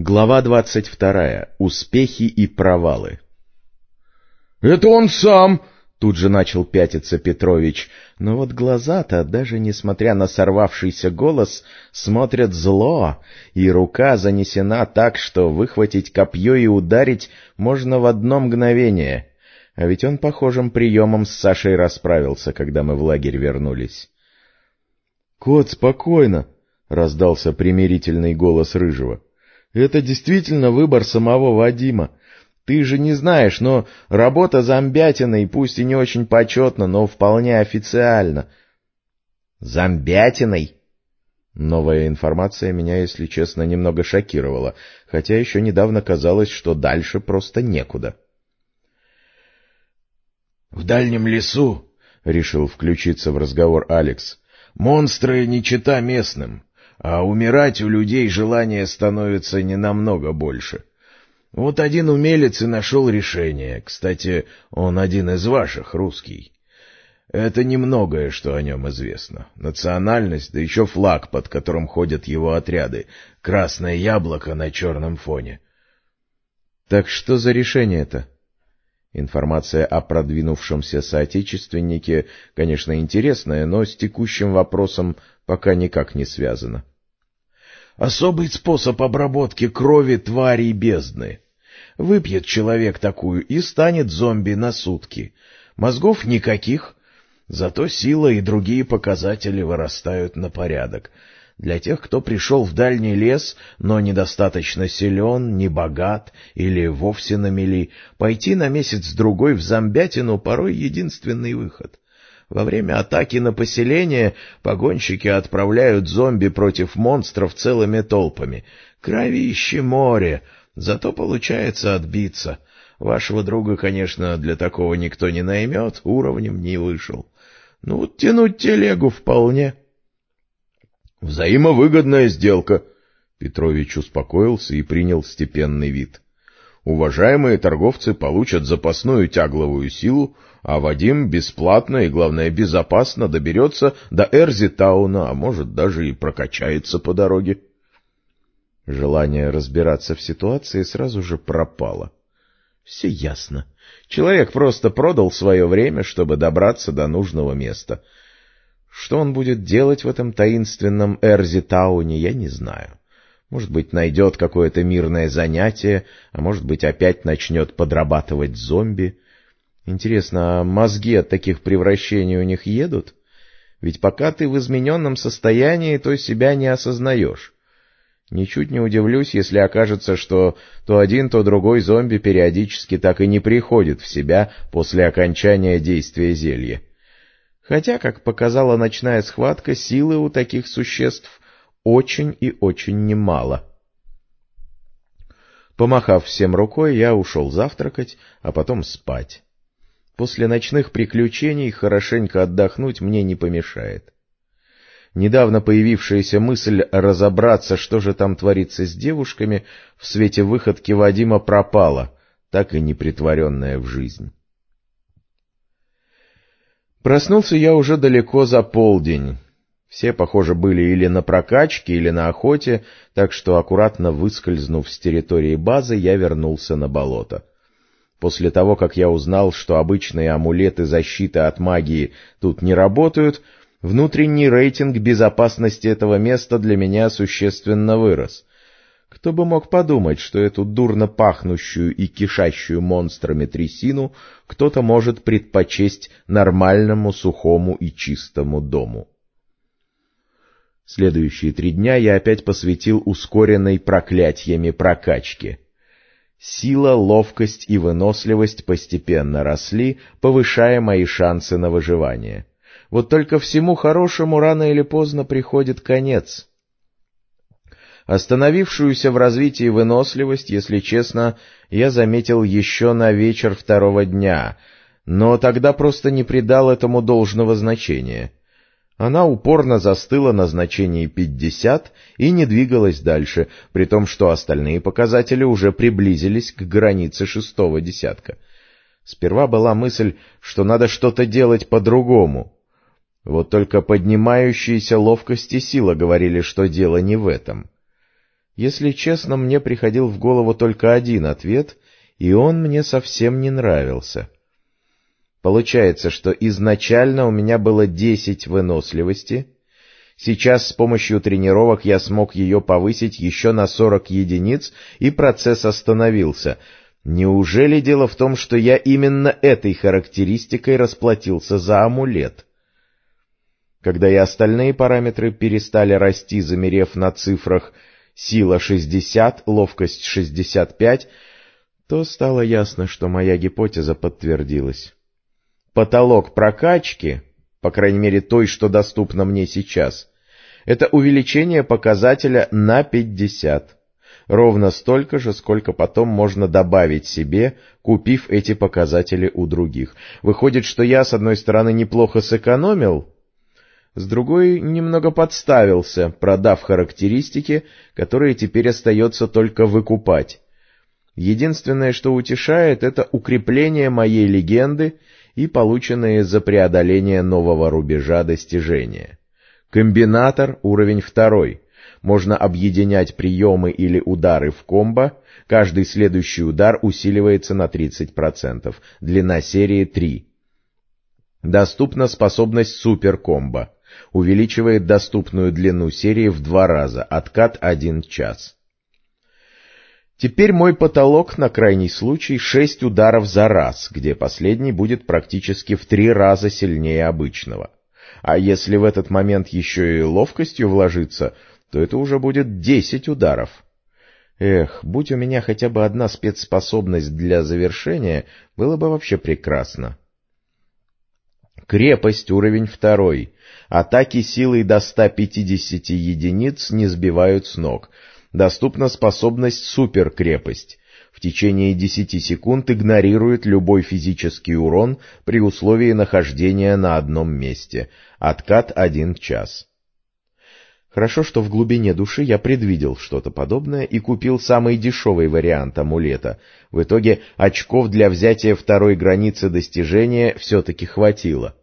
Глава двадцать вторая. Успехи и провалы. — Это он сам! — тут же начал пятиться Петрович. Но вот глаза-то, даже несмотря на сорвавшийся голос, смотрят зло, и рука занесена так, что выхватить копье и ударить можно в одно мгновение. А ведь он похожим приемом с Сашей расправился, когда мы в лагерь вернулись. — Кот, спокойно! — раздался примирительный голос Рыжего. — Это действительно выбор самого Вадима. Ты же не знаешь, но работа зомбятиной, пусть и не очень почетно, но вполне официально. — Зомбятиной? Новая информация меня, если честно, немного шокировала, хотя еще недавно казалось, что дальше просто некуда. — в дальнем лесу, — решил включиться в разговор Алекс, — монстры не чита местным, а умирать у людей желание становится не намного больше. Вот один умелец и нашел решение. Кстати, он один из ваших, русский. Это немногое, что о нем известно. Национальность, да еще флаг, под которым ходят его отряды. Красное яблоко на черном фоне. — Так что за решение-то? Информация о продвинувшемся соотечественнике, конечно, интересная, но с текущим вопросом пока никак не связана. Особый способ обработки крови тварей бездны. Выпьет человек такую и станет зомби на сутки. Мозгов никаких, зато сила и другие показатели вырастают на порядок — для тех, кто пришел в дальний лес, но недостаточно силен, не богат или вовсе на мели, пойти на месяц-другой в зомбятину порой единственный выход. Во время атаки на поселение погонщики отправляют зомби против монстров целыми толпами. Кровище море, зато получается отбиться. Вашего друга, конечно, для такого никто не наймет, уровнем не вышел. Ну, тянуть телегу вполне. —— Взаимовыгодная сделка. Петрович успокоился и принял степенный вид. Уважаемые торговцы получат запасную тягловую силу, а Вадим бесплатно и, главное, безопасно доберется до Эрзитауна, а может, даже и прокачается по дороге. Желание разбираться в ситуации сразу же пропало. Все ясно. Человек просто продал свое время, чтобы добраться до нужного места — что он будет делать в этом таинственном Эрзитауне, я не знаю. Может быть, найдет какое-то мирное занятие, а может быть, опять начнет подрабатывать зомби. Интересно, а мозги от таких превращений у них едут? Ведь пока ты в измененном состоянии, то себя не осознаешь. Ничуть не удивлюсь, если окажется, что то один, то другой зомби периодически так и не приходит в себя после окончания действия зелья. Хотя, как показала ночная схватка, силы у таких существ очень и очень немало. Помахав всем рукой, я ушел завтракать, а потом спать. После ночных приключений хорошенько отдохнуть мне не помешает. Недавно появившаяся мысль разобраться, что же там творится с девушками, в свете выходки Вадима пропала, так и не притворенная в жизнь. Проснулся я уже далеко за полдень. Все, похоже, были или на прокачке, или на охоте, так что, аккуратно выскользнув с территории базы, я вернулся на болото. После того, как я узнал, что обычные амулеты защиты от магии тут не работают, внутренний рейтинг безопасности этого места для меня существенно вырос. Кто бы мог подумать, что эту дурно пахнущую и кишащую монстрами трясину кто-то может предпочесть нормальному, сухому и чистому дому. Следующие три дня я опять посвятил ускоренной проклятиями прокачке. Сила, ловкость и выносливость постепенно росли, повышая мои шансы на выживание. Вот только всему хорошему рано или поздно приходит конец. Остановившуюся в развитии выносливость, если честно, я заметил еще на вечер второго дня, но тогда просто не придал этому должного значения. Она упорно застыла на значении пятьдесят и не двигалась дальше, при том, что остальные показатели уже приблизились к границе шестого десятка. Сперва была мысль, что надо что-то делать по-другому. Вот только поднимающиеся ловкость и сила говорили, что дело не в этом. Если честно, мне приходил в голову только один ответ, и он мне совсем не нравился. Получается, что изначально у меня было десять выносливости, сейчас с помощью тренировок я смог ее повысить еще на сорок единиц, и процесс остановился. Неужели дело в том, что я именно этой характеристикой расплатился за амулет? Когда и остальные параметры перестали расти, замерев на цифрах сила 60, ловкость 65, то стало ясно, что моя гипотеза подтвердилась. Потолок прокачки, по крайней мере той, что доступна мне сейчас, это увеличение показателя на 50. Ровно столько же, сколько потом можно добавить себе, купив эти показатели у других. Выходит, что я, с одной стороны, неплохо сэкономил, с другой немного подставился, продав характеристики, которые теперь остается только выкупать. Единственное, что утешает, это укрепление моей легенды и полученные за преодоление нового рубежа достижения. Комбинатор уровень второй. Можно объединять приемы или удары в комбо, каждый следующий удар усиливается на 30%, длина серии 3. Доступна способность суперкомбо увеличивает доступную длину серии в два раза, откат один час. Теперь мой потолок на крайний случай шесть ударов за раз, где последний будет практически в три раза сильнее обычного. А если в этот момент еще и ловкостью вложиться, то это уже будет десять ударов. Эх, будь у меня хотя бы одна спецспособность для завершения, было бы вообще прекрасно. Крепость уровень второй. Атаки силой до 150 единиц не сбивают с ног. Доступна способность суперкрепость. В течение 10 секунд игнорирует любой физический урон при условии нахождения на одном месте. Откат 1 час. Хорошо, что в глубине души я предвидел что-то подобное и купил самый дешевый вариант амулета. В итоге очков для взятия второй границы достижения все-таки хватило.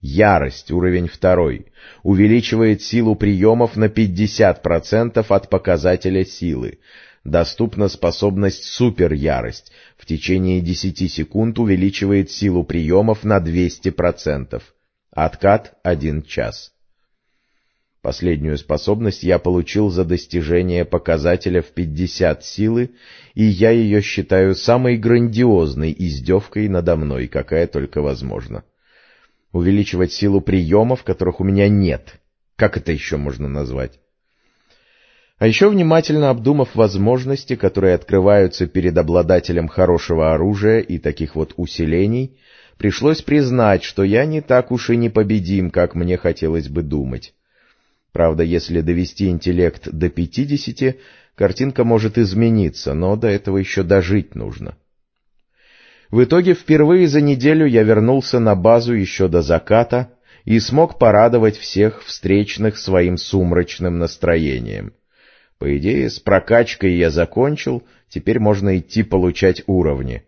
Ярость, уровень второй, увеличивает силу приемов на 50% от показателя силы. Доступна способность суперярость. В течение 10 секунд увеличивает силу приемов на 200%. Откат 1 час. Последнюю способность я получил за достижение показателя в 50 силы, и я ее считаю самой грандиозной издевкой надо мной, какая только возможна увеличивать силу приемов, которых у меня нет. Как это еще можно назвать? А еще внимательно обдумав возможности, которые открываются перед обладателем хорошего оружия и таких вот усилений, пришлось признать, что я не так уж и непобедим, как мне хотелось бы думать. Правда, если довести интеллект до пятидесяти, картинка может измениться, но до этого еще дожить нужно. В итоге впервые за неделю я вернулся на базу еще до заката и смог порадовать всех встречных своим сумрачным настроением. По идее, с прокачкой я закончил, теперь можно идти получать уровни.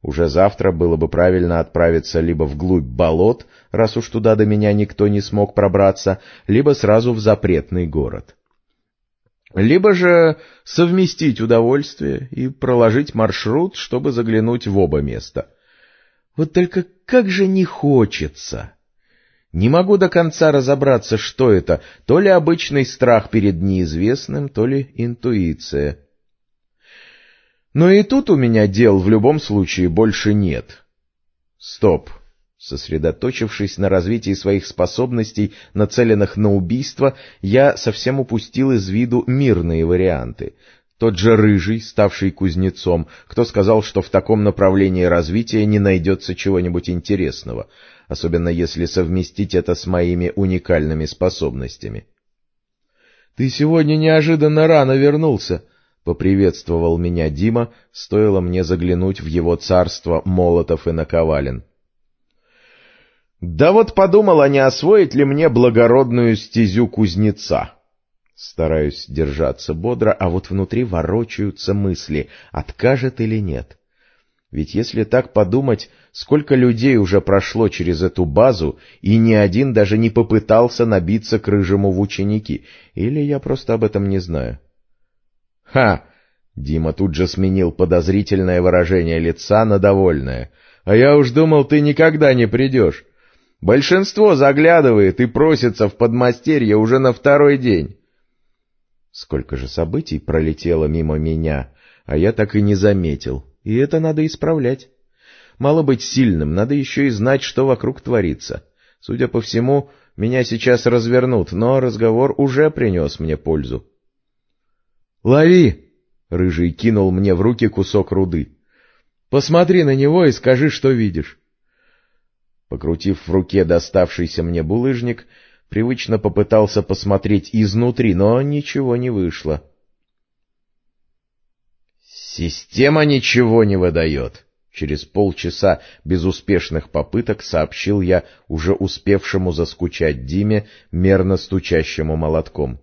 Уже завтра было бы правильно отправиться либо вглубь болот, раз уж туда до меня никто не смог пробраться, либо сразу в запретный город либо же совместить удовольствие и проложить маршрут, чтобы заглянуть в оба места. Вот только как же не хочется! Не могу до конца разобраться, что это, то ли обычный страх перед неизвестным, то ли интуиция. Но и тут у меня дел в любом случае больше нет. Стоп. Сосредоточившись на развитии своих способностей, нацеленных на убийство, я совсем упустил из виду мирные варианты. Тот же Рыжий, ставший кузнецом, кто сказал, что в таком направлении развития не найдется чего-нибудь интересного, особенно если совместить это с моими уникальными способностями. — Ты сегодня неожиданно рано вернулся, — поприветствовал меня Дима, стоило мне заглянуть в его царство молотов и наковален. — да вот подумал, а не освоить ли мне благородную стезю кузнеца. Стараюсь держаться бодро, а вот внутри ворочаются мысли, откажет или нет. Ведь если так подумать, сколько людей уже прошло через эту базу, и ни один даже не попытался набиться к рыжему в ученики, или я просто об этом не знаю. Ха! Дима тут же сменил подозрительное выражение лица на довольное. А я уж думал, ты никогда не придешь. Большинство заглядывает и просится в подмастерье уже на второй день. Сколько же событий пролетело мимо меня, а я так и не заметил, и это надо исправлять. Мало быть сильным, надо еще и знать, что вокруг творится. Судя по всему, меня сейчас развернут, но разговор уже принес мне пользу. «Лови!» — Рыжий кинул мне в руки кусок руды. «Посмотри на него и скажи, что видишь». Покрутив в руке доставшийся мне булыжник, Привычно попытался посмотреть изнутри, но ничего не вышло. «Система ничего не выдает», — через полчаса безуспешных попыток сообщил я уже успевшему заскучать Диме, мерно стучащему молотком.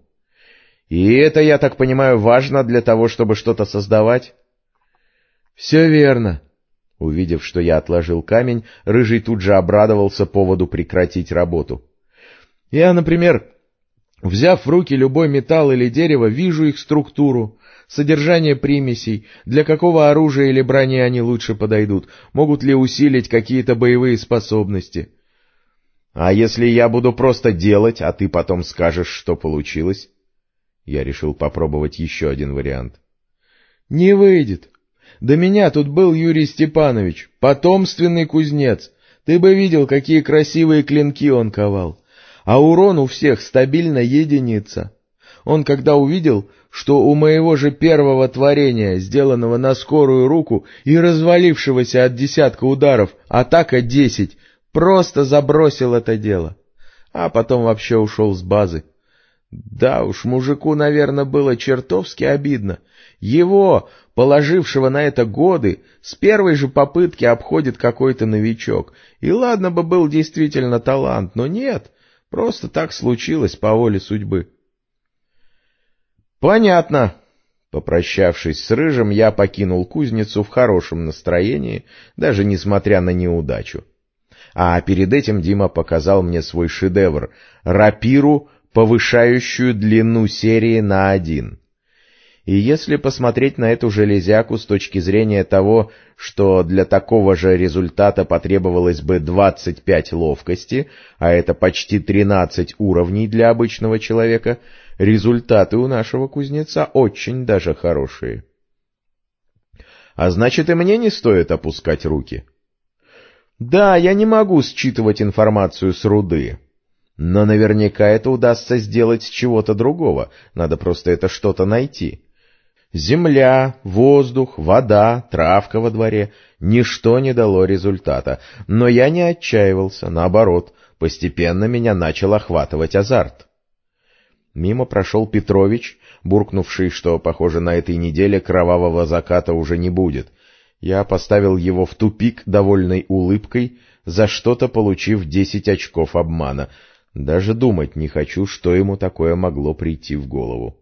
«И это, я так понимаю, важно для того, чтобы что-то создавать?» «Все верно», Увидев, что я отложил камень, Рыжий тут же обрадовался поводу прекратить работу. Я, например, взяв в руки любой металл или дерево, вижу их структуру, содержание примесей, для какого оружия или брони они лучше подойдут, могут ли усилить какие-то боевые способности. А если я буду просто делать, а ты потом скажешь, что получилось? Я решил попробовать еще один вариант. Не выйдет. До меня тут был Юрий Степанович, потомственный кузнец. Ты бы видел, какие красивые клинки он ковал а урон у всех стабильно единица. Он когда увидел, что у моего же первого творения, сделанного на скорую руку и развалившегося от десятка ударов, атака десять, просто забросил это дело. А потом вообще ушел с базы. Да уж, мужику, наверное, было чертовски обидно. Его, положившего на это годы, с первой же попытки обходит какой-то новичок. И ладно бы был действительно талант, но нет, Просто так случилось по воле судьбы. Понятно. Попрощавшись с Рыжим, я покинул кузницу в хорошем настроении, даже несмотря на неудачу. А перед этим Дима показал мне свой шедевр — рапиру, повышающую длину серии на один. И если посмотреть на эту железяку с точки зрения того, что для такого же результата потребовалось бы 25 ловкости, а это почти 13 уровней для обычного человека, результаты у нашего кузнеца очень даже хорошие. А значит, и мне не стоит опускать руки. Да, я не могу считывать информацию с руды, но наверняка это удастся сделать с чего-то другого, надо просто это что-то найти. Земля, воздух, вода, травка во дворе — ничто не дало результата, но я не отчаивался, наоборот, постепенно меня начал охватывать азарт. Мимо прошел Петрович, буркнувший, что, похоже, на этой неделе кровавого заката уже не будет. Я поставил его в тупик довольной улыбкой, за что-то получив десять очков обмана. Даже думать не хочу, что ему такое могло прийти в голову.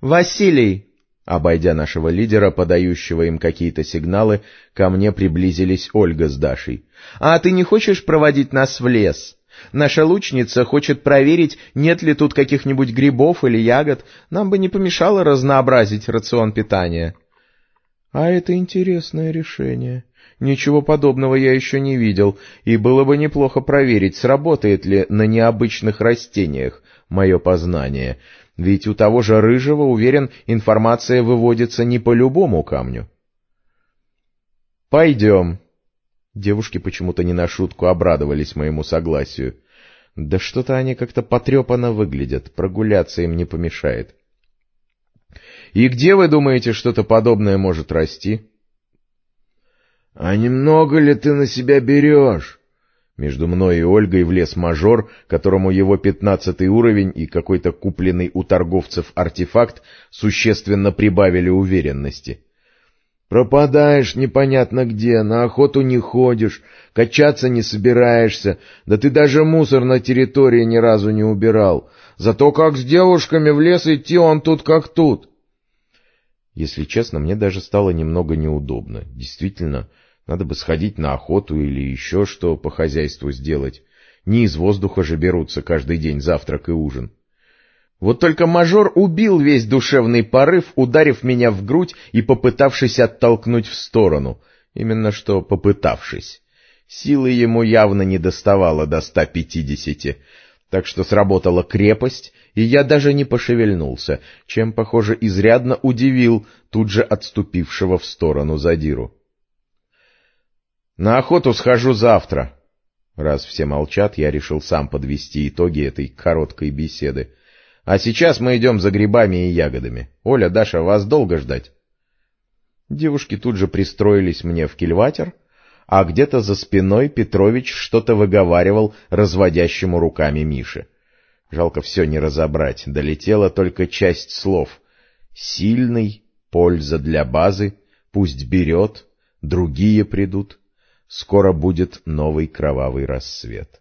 «Василий!» Обойдя нашего лидера, подающего им какие-то сигналы, ко мне приблизились Ольга с Дашей. «А ты не хочешь проводить нас в лес? Наша лучница хочет проверить, нет ли тут каких-нибудь грибов или ягод. Нам бы не помешало разнообразить рацион питания». «А это интересное решение. Ничего подобного я еще не видел, и было бы неплохо проверить, сработает ли на необычных растениях мое познание». Ведь у того же Рыжего, уверен, информация выводится не по любому камню. «Пойдем». Девушки почему-то не на шутку обрадовались моему согласию. Да что-то они как-то потрепанно выглядят, прогуляться им не помешает. «И где, вы думаете, что-то подобное может расти?» «А немного ли ты на себя берешь?» Между мной и Ольгой влез мажор, которому его пятнадцатый уровень и какой-то купленный у торговцев артефакт существенно прибавили уверенности. «Пропадаешь непонятно где, на охоту не ходишь, качаться не собираешься, да ты даже мусор на территории ни разу не убирал. Зато как с девушками в лес идти, он тут как тут». Если честно, мне даже стало немного неудобно. Действительно, надо бы сходить на охоту или еще что по хозяйству сделать. Не из воздуха же берутся каждый день завтрак и ужин. Вот только мажор убил весь душевный порыв, ударив меня в грудь и попытавшись оттолкнуть в сторону. Именно что попытавшись. Силы ему явно не доставало до ста пятидесяти, так что сработала крепость, и я даже не пошевельнулся, чем, похоже, изрядно удивил тут же отступившего в сторону задиру. — На охоту схожу завтра. Раз все молчат, я решил сам подвести итоги этой короткой беседы. А сейчас мы идем за грибами и ягодами. Оля, Даша, вас долго ждать? Девушки тут же пристроились мне в кильватер, а где-то за спиной Петрович что-то выговаривал разводящему руками Мише. Жалко все не разобрать, долетела только часть слов. «Сильный, польза для базы, пусть берет, другие придут» скоро будет новый кровавый рассвет.